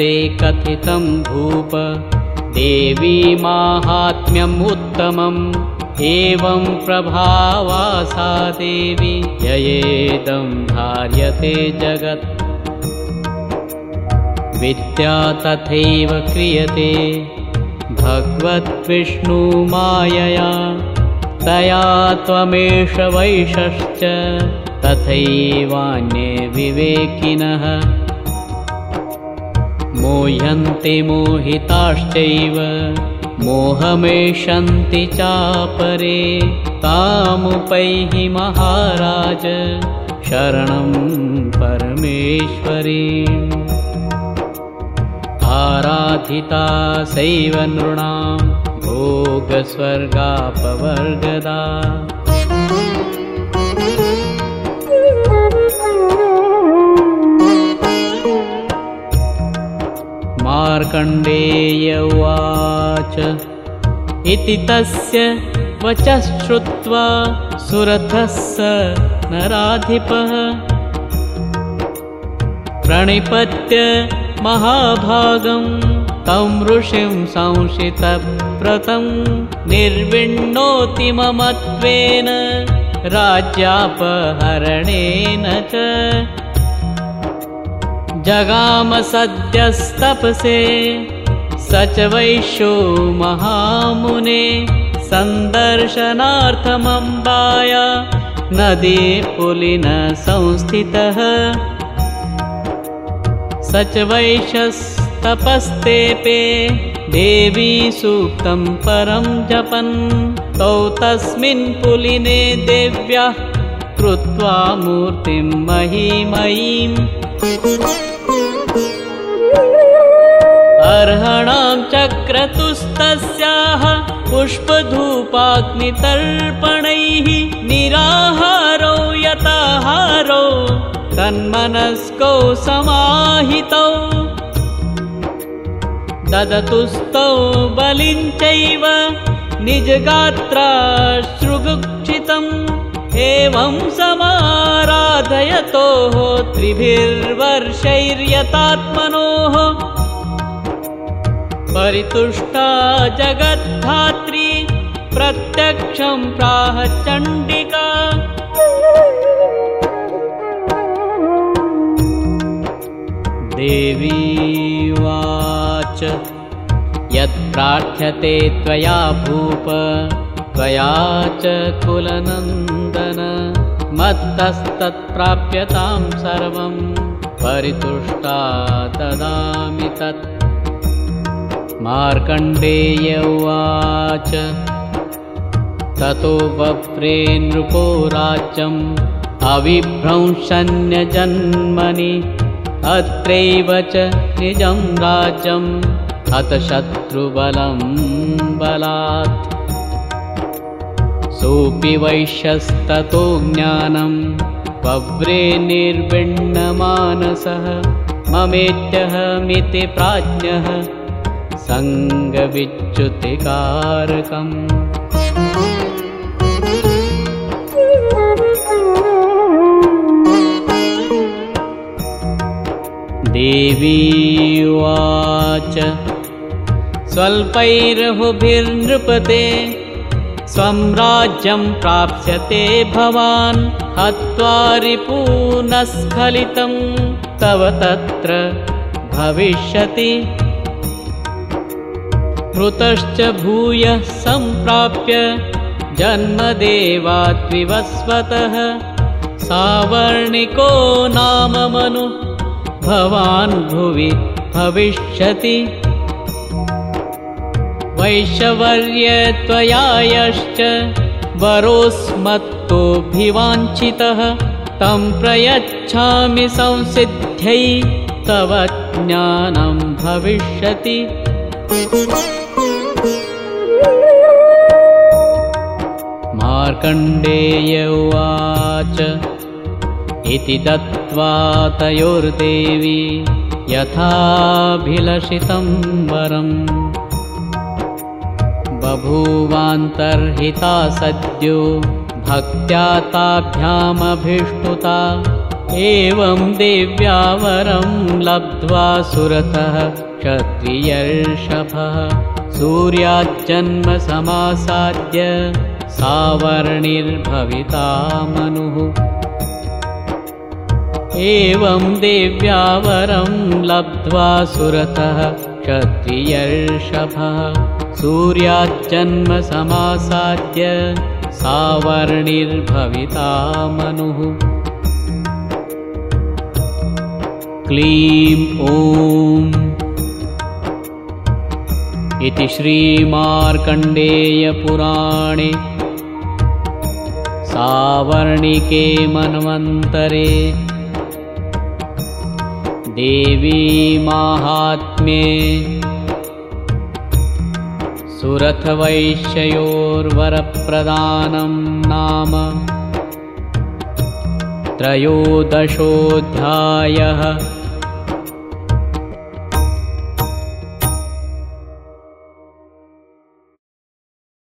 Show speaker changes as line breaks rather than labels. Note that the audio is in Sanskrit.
एतत्ते कथितं भूप। देवी माहात्म्यम् उत्तमम्। एवं प्रभावा सा देवी। ययेदं धार्यते जगत्। विद्या तथैव क्रियते। भगवद्विष्णुमायया तया त्वमेष वैशश्च। तथैवान्ये विवेकिनः मोह्यन्ते मोहिताश्चैव मोहमेषन्ति चापरे तामुपैहि महाराज शरणं परमेश्वरी। आराधिता सैव नृणां भोगस्वर्गापवर्गदा मार्कण्डेय उवाच। इति तस्य वचः श्रुत्वा सुरथः स नराधिपः। प्रणिपत्य महाभागं तं ऋषिं संशितव्रतं निर्विण्णोतिममत्वेन राज्यापहरणेन च जगाम सद्यस्तपसे स च वैश्यो महामुने सन्दर्शनार्थमम्बाय नदी पुलिन संस्थितः। स च वैशस्तपस्तेपे देवी सूक्तं परं जपन्। तौ तस्मिन् पुलिने देव्याः कृत्वा मूर्तिं महीमयीम् अर्हणां चक्रतुस्तस्याः पुष्पधूपाग्नितर्पणैः निराहारो यताहारो तन्मनस्कौ समाहितौ। ददतुस्तौ बलिञ्चैव निजगात्रा शृगुक्षितम् एवं समाराधयतोः त्रिभिर्वर्षैर्यतात्मनोः परितुष्टा जगद्धात्री प्रत्यक्षं प्राह चण्डिका। देवीवाच यत्प्रार्थ्यते त्वया भूप त्वया च कुलनन्दन। मत्तस्तत्प्राप्यतां सर्वं परितुष्टा ददामि तत् मार्कण्डेय उवाच ततो वप्रे नृपो राज्यम् अविभ्रंशन्यजन्मनि। अत्रैव च निजं राज्यम् अथ शत्रुबलं बलात्। सोऽपि वैश्यस्ततो ज्ञानं पव्रे निर्विण्णमानसः ममेत्यहमिति प्राज्ञः सङ्गविच्युतिकारकम्। देवीवाच स्वल्पैर्हुभिर्नृपते स्वं राज्यं प्राप्स्यते भवान् हत्वा रिपूनस्खलितं तव तत्र भविष्यति मृतश्च भूयः सम्प्राप्य जन्मदेवाद्विवस्वतः सावर्णिको नाम मनु भवान् भुवि भविष्यति। वैश्यवर्य त्वया यश्च वरोऽस्मत्तोऽभिवाञ्छितः तं प्रयच्छामि संसिद्ध्यै तव ज्ञानं भविष्यति मार्कण्डेय उवाच। इति दत्त्वा तयोर्देवी यथाभिलषितं वरम् बभूवान्तर्हिता सद्यो भक्त्या ताभ्यामभिष्टुता एवं देव्यावरं लब्ध्वा सुरतः क्षत्रियर्षभः। सूर्याज्जन्मसमासाद्य सावर्णिर्भविता मनुः एवं देव्यावरं लब्ध्वा सुरतः क्षत्रियर्षभः। सूर्याज्जन्मसमासाद्य सावर्णिर्भविता मनुः क्लीं ॐ इति श्रीमार्कण्डेयपुराणे सावर्णिके मन्वन्तरे। देवी माहात्म्ये सुरथवैश्ययोर्वरप्रदानं नाम। त्रयोदशोऽध्यायः